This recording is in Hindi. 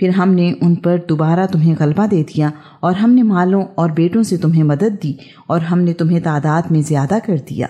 फिर हमने उन पर दोबारा तुम्हें गलबा दे दिया और हमने मालों और बेटों से तुम्हें मदद दी और हमने तुम्हें तादाद में ज़्यादा कर दिया।